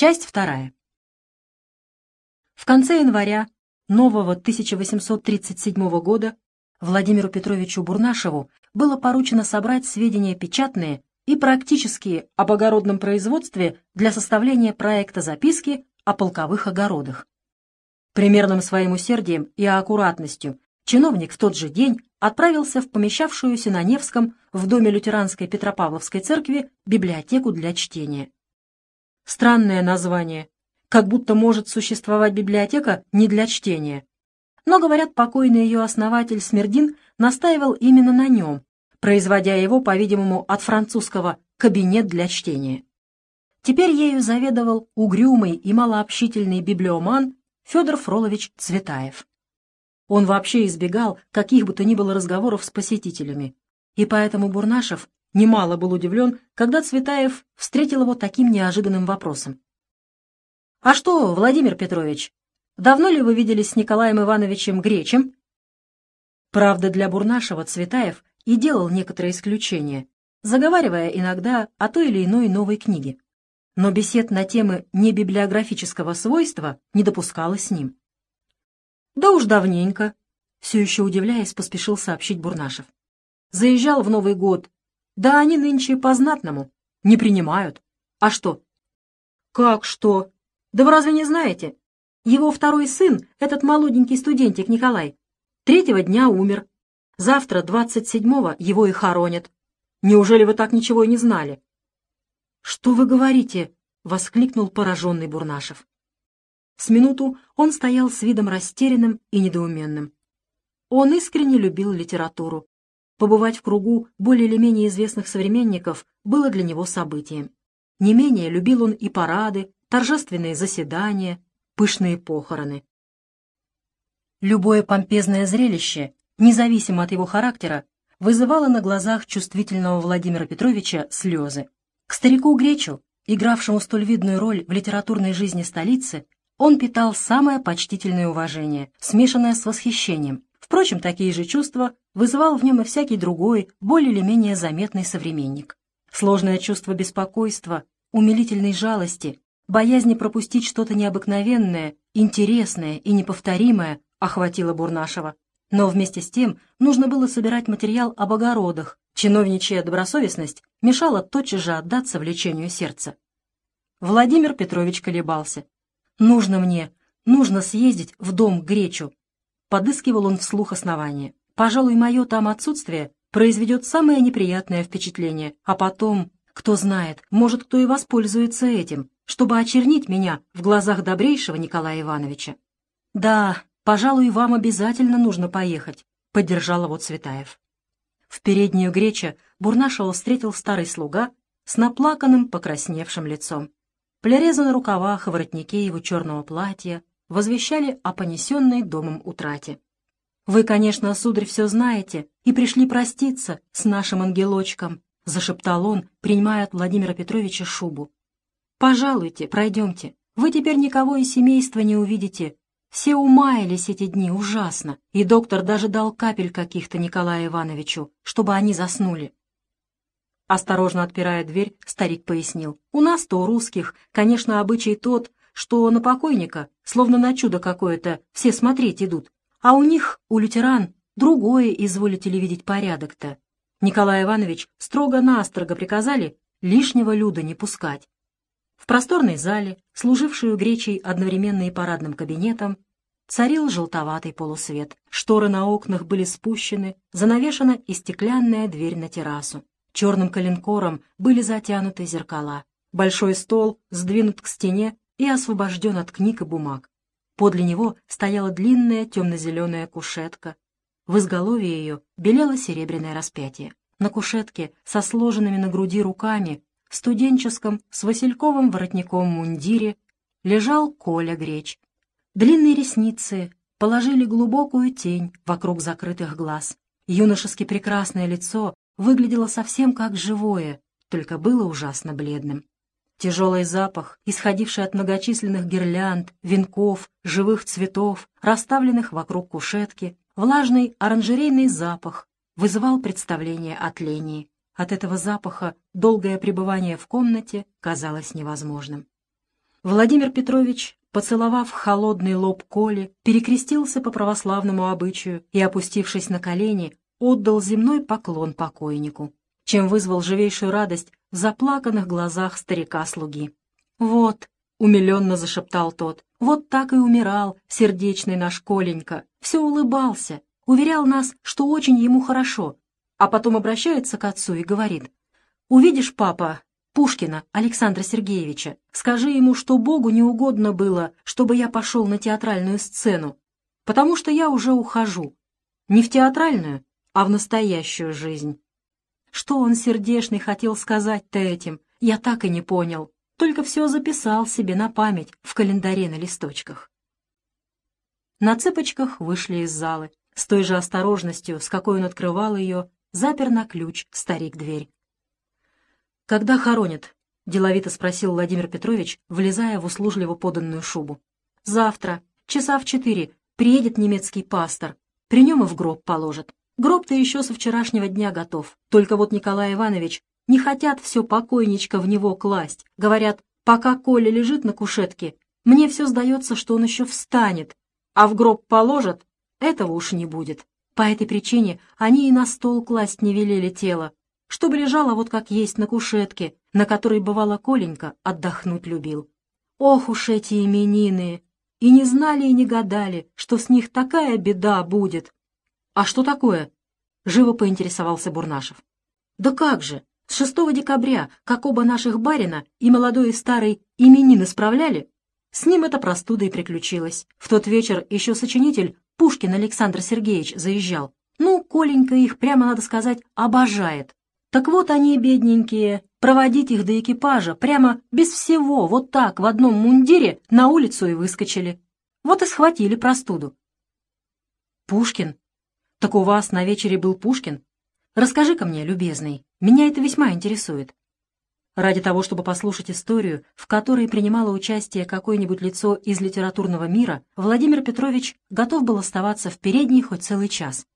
Часть вторая. В конце января нового 1837 года Владимиру Петровичу Бурнашеву было поручено собрать сведения печатные и практические об огородном производстве для составления проекта записки о полковых огородах. Примерным своим усердием и аккуратностью чиновник в тот же день отправился в помещавшуюся на Невском в доме лютеранской Петропавловской церкви библиотеку для чтения. Странное название, как будто может существовать библиотека не для чтения. Но, говорят, покойный ее основатель Смердин настаивал именно на нем, производя его, по-видимому, от французского «кабинет для чтения». Теперь ею заведовал угрюмый и малообщительный библиоман Федор Фролович Цветаев. Он вообще избегал каких бы то ни было разговоров с посетителями, и поэтому Бурнашев немало был удивлен, когда Цветаев встретил его таким неожиданным вопросом. «А что, Владимир Петрович, давно ли вы виделись с Николаем Ивановичем Гречем?» Правда, для Бурнашева Цветаев и делал некоторые исключения, заговаривая иногда о той или иной новой книге. Но бесед на темы небиблиографического свойства не допускалось с ним. «Да уж давненько», — все еще удивляясь, поспешил сообщить Бурнашев. «Заезжал в Новый год. Да они нынче по-знатному. Не принимают. А что?» «Как что? Да вы разве не знаете? Его второй сын, этот молоденький студентик Николай, третьего дня умер. Завтра, двадцать седьмого, его и хоронят. Неужели вы так ничего и не знали?» «Что вы говорите?» — воскликнул пораженный Бурнашев. С минуту он стоял с видом растерянным и недоуменным. Он искренне любил литературу. Побывать в кругу более или менее известных современников было для него событием. Не менее любил он и парады, торжественные заседания, пышные похороны. Любое помпезное зрелище, независимо от его характера, вызывало на глазах чувствительного Владимира Петровича слезы. К старику Гречу, игравшему столь видную роль в литературной жизни столицы, он питал самое почтительное уважение, смешанное с восхищением. Впрочем, такие же чувства вызывал в нем и всякий другой, более или менее заметный современник. Сложное чувство беспокойства, умилительной жалости, боязни пропустить что-то необыкновенное, интересное и неповторимое охватило Бурнашева. Но вместе с тем нужно было собирать материал об огородах. Чиновничья добросовестность мешала тотчас же отдаться влечению сердца. Владимир Петрович колебался. «Нужно мне, нужно съездить в дом к Гречу». Подыскивал он вслух основания. «Пожалуй, мое там отсутствие произведет самое неприятное впечатление, а потом, кто знает, может, кто и воспользуется этим, чтобы очернить меня в глазах добрейшего Николая Ивановича». «Да, пожалуй, вам обязательно нужно поехать», — поддержал его Цветаев. В переднюю Греча Бурнашева встретил старый слуга с наплаканным, покрасневшим лицом. Плерезы на рукавах его черного платья возвещали о понесенной домом утрате. «Вы, конечно, сударь, все знаете и пришли проститься с нашим ангелочком», — зашептал он, принимая от Владимира Петровича шубу. «Пожалуйте, пройдемте. Вы теперь никого из семейства не увидите. Все умаялись эти дни ужасно, и доктор даже дал капель каких-то Николаю Ивановичу, чтобы они заснули. Осторожно отпирая дверь, старик пояснил. «У нас-то, у русских, конечно, обычай тот, что на покойника, словно на чудо какое-то, все смотреть идут. А у них, у лютеран, другое, изволите ли видеть порядок-то. Николай Иванович строго-настрого приказали лишнего люда не пускать. В просторной зале, служившую Гречей одновременно и парадным кабинетом, царил желтоватый полусвет. Шторы на окнах были спущены, занавешена и стеклянная дверь на террасу. Черным коленкором были затянуты зеркала. Большой стол сдвинут к стене и освобожден от книг и бумаг. Подле него стояла длинная темно-зеленая кушетка. В изголовье ее белело серебряное распятие. На кушетке со сложенными на груди руками, в студенческом с васильковым воротником мундире, лежал Коля Греч. Длинные ресницы положили глубокую тень вокруг закрытых глаз. Юношески прекрасное лицо выглядело совсем как живое, только было ужасно бледным. Тяжелый запах, исходивший от многочисленных гирлянд, венков, живых цветов, расставленных вокруг кушетки, влажный оранжерейный запах вызывал представление о тлении. От этого запаха долгое пребывание в комнате казалось невозможным. Владимир Петрович, поцеловав холодный лоб Коли, перекрестился по православному обычаю и, опустившись на колени, отдал земной поклон покойнику, чем вызвал живейшую радость в заплаканных глазах старика-слуги. «Вот», — умиленно зашептал тот, — «вот так и умирал сердечный наш Коленька, все улыбался, уверял нас, что очень ему хорошо, а потом обращается к отцу и говорит, «Увидишь, папа, Пушкина Александра Сергеевича, скажи ему, что Богу не угодно было, чтобы я пошел на театральную сцену, потому что я уже ухожу. Не в театральную, а в настоящую жизнь». Что он сердешный хотел сказать-то этим, я так и не понял, только все записал себе на память в календаре на листочках. На цыпочках вышли из залы. С той же осторожностью, с какой он открывал ее, запер на ключ старик дверь. «Когда хоронят?» — деловито спросил Владимир Петрович, влезая в услужливо поданную шубу. «Завтра, часа в четыре, приедет немецкий пастор. При нем и в гроб положат. Гроб-то еще со вчерашнего дня готов. Только вот Николай Иванович не хотят все покойничка в него класть. Говорят, пока Коля лежит на кушетке, мне все сдается, что он еще встанет, а в гроб положат, этого уж не будет. По этой причине они и на стол класть не велели тело, чтобы лежало вот как есть на кушетке, на которой бывало Коленька отдохнуть любил. Ох уж эти именины! И не знали и не гадали, что с них такая беда будет. А что такое? Живо поинтересовался Бурнашев. Да как же! С 6 декабря, как оба наших барина, и молодой и старый именины справляли, с ним эта простуда и приключилась. В тот вечер еще сочинитель Пушкин Александр Сергеевич заезжал. Ну, Коленька их, прямо надо сказать, обожает. Так вот они, бедненькие, проводить их до экипажа прямо без всего, вот так, в одном мундире, на улицу и выскочили. Вот и схватили простуду. Пушкин? Так у вас на вечере был Пушкин? Расскажи-ка мне, любезный, меня это весьма интересует. Ради того, чтобы послушать историю, в которой принимало участие какое-нибудь лицо из литературного мира, Владимир Петрович готов был оставаться в передней хоть целый час.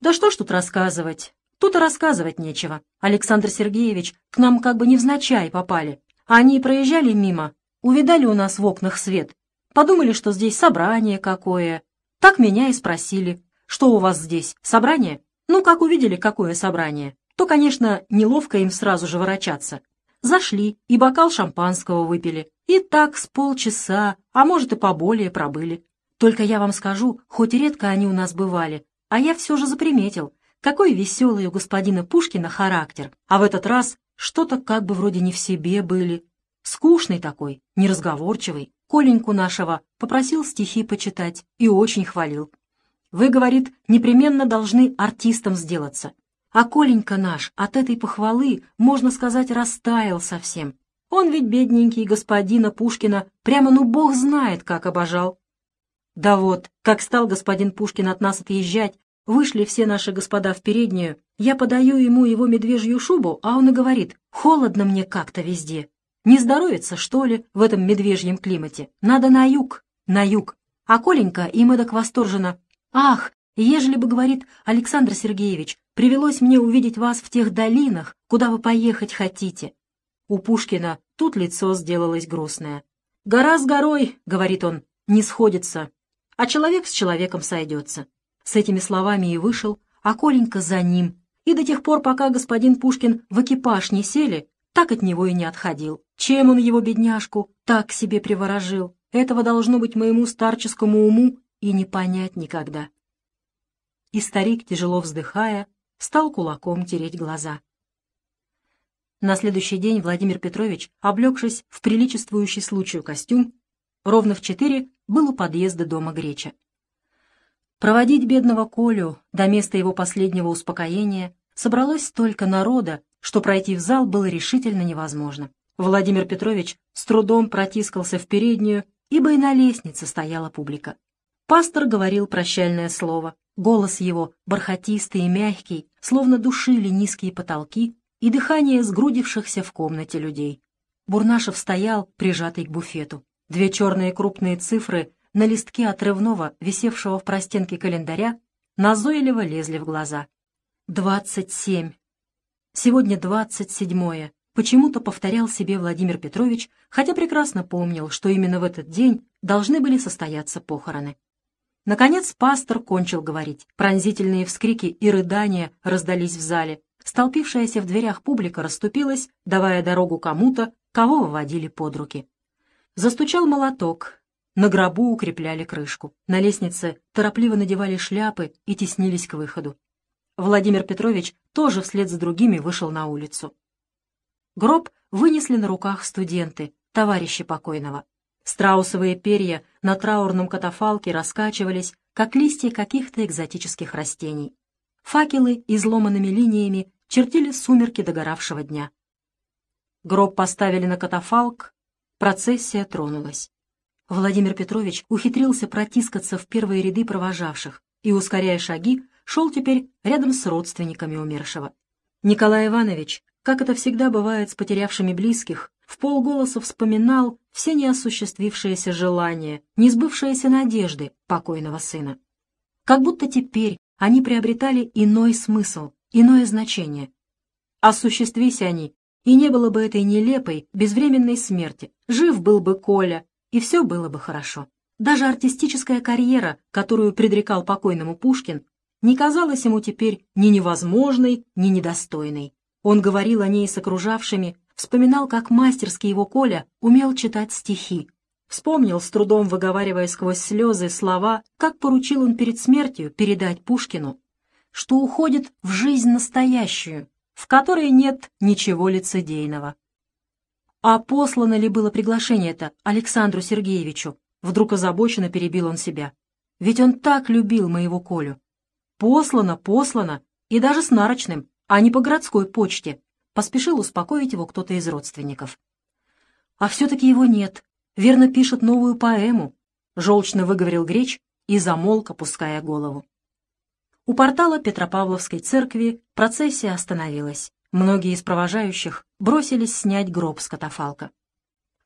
«Да что ж тут рассказывать? Тут и рассказывать нечего. Александр Сергеевич к нам как бы невзначай попали. Они проезжали мимо, увидали у нас в окнах свет, подумали, что здесь собрание какое. Так меня и спросили, что у вас здесь, собрание? Ну, как увидели, какое собрание, то, конечно, неловко им сразу же ворочаться. Зашли и бокал шампанского выпили. И так с полчаса, а может и поболее пробыли. Только я вам скажу, хоть редко они у нас бывали, а я все же заприметил, какой веселый у господина Пушкина характер. А в этот раз что-то как бы вроде не в себе были. Скучный такой, неразговорчивый. Коленьку нашего попросил стихи почитать и очень хвалил. Вы, говорит, непременно должны артистом сделаться. А Коленька наш от этой похвалы, можно сказать, растаял совсем. Он ведь, бедненький господина Пушкина, прямо ну бог знает, как обожал. Да вот, как стал господин Пушкин от нас отъезжать, вышли все наши господа в переднюю, я подаю ему его медвежью шубу, а он и говорит, холодно мне как-то везде. Не здоровится, что ли, в этом медвежьем климате? Надо на юг, на юг. А Коленька им эдак восторженно. Ах, ежели бы, говорит Александр Сергеевич, Привелось мне увидеть вас в тех долинах, куда вы поехать хотите». У Пушкина тут лицо сделалось грустное. «Гора с горой, — говорит он, — не сходится, а человек с человеком сойдется». С этими словами и вышел, а Коленька за ним. И до тех пор, пока господин Пушкин в экипаж не сели, так от него и не отходил. Чем он его, бедняжку, так себе приворожил? Этого должно быть моему старческому уму и не понять никогда. И старик, тяжело вздыхая, стал кулаком тереть глаза. На следующий день Владимир Петрович, облегшись в приличествующий случаю костюм, ровно в четыре был у подъезда дома Греча. Проводить бедного Колю до места его последнего успокоения собралось столько народа, что пройти в зал было решительно невозможно. Владимир Петрович с трудом протискался в переднюю, ибо и на лестнице стояла публика. Пастор говорил прощальное слово. Голос его, бархатистый и мягкий, словно душили низкие потолки и дыхание сгрудившихся в комнате людей. Бурнашев стоял, прижатый к буфету. Две черные крупные цифры на листке отрывного, висевшего в простенке календаря, назойливо лезли в глаза. «Двадцать семь. Сегодня двадцать седьмое. почему-то повторял себе Владимир Петрович, хотя прекрасно помнил, что именно в этот день должны были состояться похороны. Наконец пастор кончил говорить. Пронзительные вскрики и рыдания раздались в зале. Столпившаяся в дверях публика расступилась, давая дорогу кому-то, кого выводили под руки. Застучал молоток. На гробу укрепляли крышку. На лестнице торопливо надевали шляпы и теснились к выходу. Владимир Петрович тоже вслед за другими вышел на улицу. Гроб вынесли на руках студенты, товарищи покойного. Страусовые перья на траурном катафалке раскачивались, как листья каких-то экзотических растений. Факелы изломанными линиями чертили сумерки догоравшего дня. Гроб поставили на катафалк, процессия тронулась. Владимир Петрович ухитрился протискаться в первые ряды провожавших и, ускоряя шаги, шел теперь рядом с родственниками умершего. Николай Иванович, как это всегда бывает с потерявшими близких, в полголоса вспоминал все неосуществившиеся желания, несбывшиеся надежды покойного сына. Как будто теперь они приобретали иной смысл, иное значение. Осуществись они, и не было бы этой нелепой, безвременной смерти. Жив был бы Коля, и все было бы хорошо. Даже артистическая карьера, которую предрекал покойному Пушкин, не казалась ему теперь ни невозможной, ни недостойной. Он говорил о ней с окружавшими, вспоминал, как мастерски его Коля умел читать стихи. Вспомнил, с трудом выговаривая сквозь слезы слова, как поручил он перед смертью передать Пушкину, что уходит в жизнь настоящую, в которой нет ничего лицедейного. А послано ли было приглашение это Александру Сергеевичу? Вдруг озабоченно перебил он себя. Ведь он так любил моего Колю. Послано, послано, и даже с нарочным, а не по городской почте. Поспешил успокоить его кто-то из родственников. А все-таки его нет. Верно пишет новую поэму. Желчно выговорил Греч и замолк, опуская голову. У портала Петропавловской церкви процессия остановилась. Многие из провожающих бросились снять гроб с катафалка.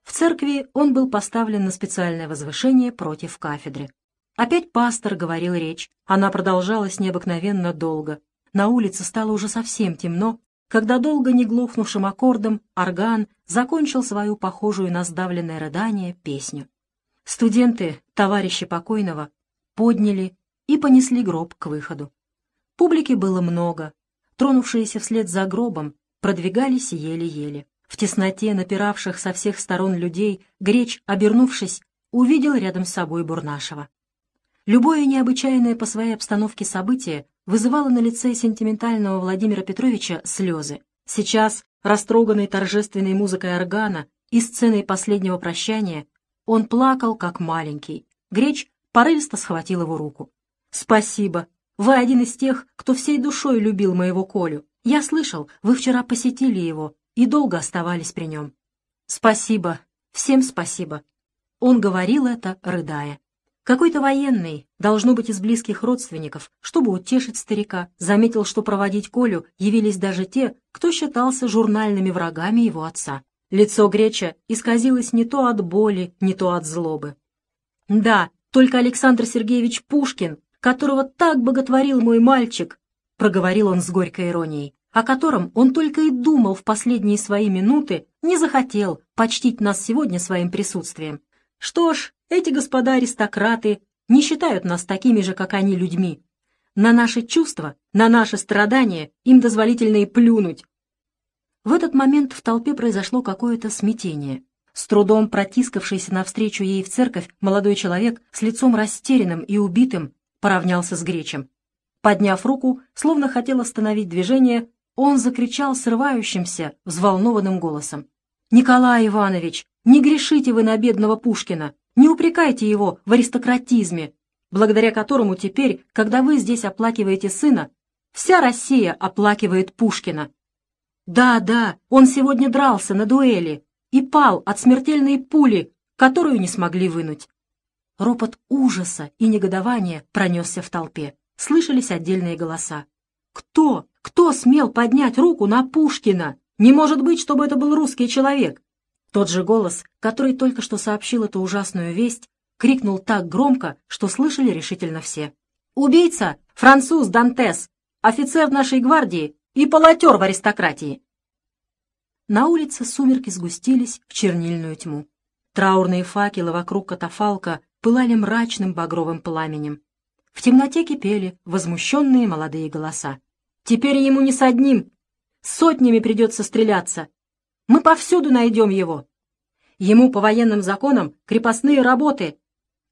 В церкви он был поставлен на специальное возвышение против кафедры. Опять пастор говорил речь. Она продолжалась необыкновенно долго. На улице стало уже совсем темно, когда долго не глохнувшим аккордом орган закончил свою похожую на сдавленное рыдание песню. Студенты, товарищи покойного, подняли и понесли гроб к выходу. Публики было много. Тронувшиеся вслед за гробом продвигались еле-еле. В тесноте напиравших со всех сторон людей Греч, обернувшись, увидел рядом с собой Бурнашева. Любое необычайное по своей обстановке событие вызывало на лице сентиментального Владимира Петровича слезы. Сейчас, растроганный торжественной музыкой органа и сценой последнего прощания, он плакал, как маленький. Греч порывисто схватил его руку. «Спасибо. Вы один из тех, кто всей душой любил моего Колю. Я слышал, вы вчера посетили его и долго оставались при нем. Спасибо. Всем спасибо». Он говорил это, рыдая. Какой-то военный, должно быть из близких родственников, чтобы утешить старика, заметил, что проводить Колю явились даже те, кто считался журнальными врагами его отца. Лицо Греча исказилось не то от боли, не то от злобы. «Да, только Александр Сергеевич Пушкин, которого так боготворил мой мальчик, — проговорил он с горькой иронией, о котором он только и думал в последние свои минуты, не захотел почтить нас сегодня своим присутствием. Что ж, эти господа аристократы не считают нас такими же, как они, людьми. На наши чувства, на наши страдания им дозволительно и плюнуть. В этот момент в толпе произошло какое-то смятение. С трудом протискавшийся навстречу ей в церковь молодой человек с лицом растерянным и убитым поравнялся с Гречем. Подняв руку, словно хотел остановить движение, он закричал срывающимся, взволнованным голосом. «Николай Иванович, не грешите вы на бедного Пушкина, не упрекайте его в аристократизме, благодаря которому теперь, когда вы здесь оплакиваете сына, вся Россия оплакивает Пушкина. Да, да, он сегодня дрался на дуэли, и пал от смертельной пули, которую не смогли вынуть. Ропот ужаса и негодования пронесся в толпе. Слышались отдельные голоса. «Кто? Кто смел поднять руку на Пушкина? Не может быть, чтобы это был русский человек!» Тот же голос, который только что сообщил эту ужасную весть, крикнул так громко, что слышали решительно все. «Убийца! Француз Дантес! Офицер нашей гвардии и полотер в аристократии!» на улице сумерки сгустились в чернильную тьму. Траурные факелы вокруг катафалка пылали мрачным багровым пламенем. В темноте кипели возмущенные молодые голоса. «Теперь ему не с одним! Сотнями придется стреляться! Мы повсюду найдем его! Ему по военным законам крепостные работы,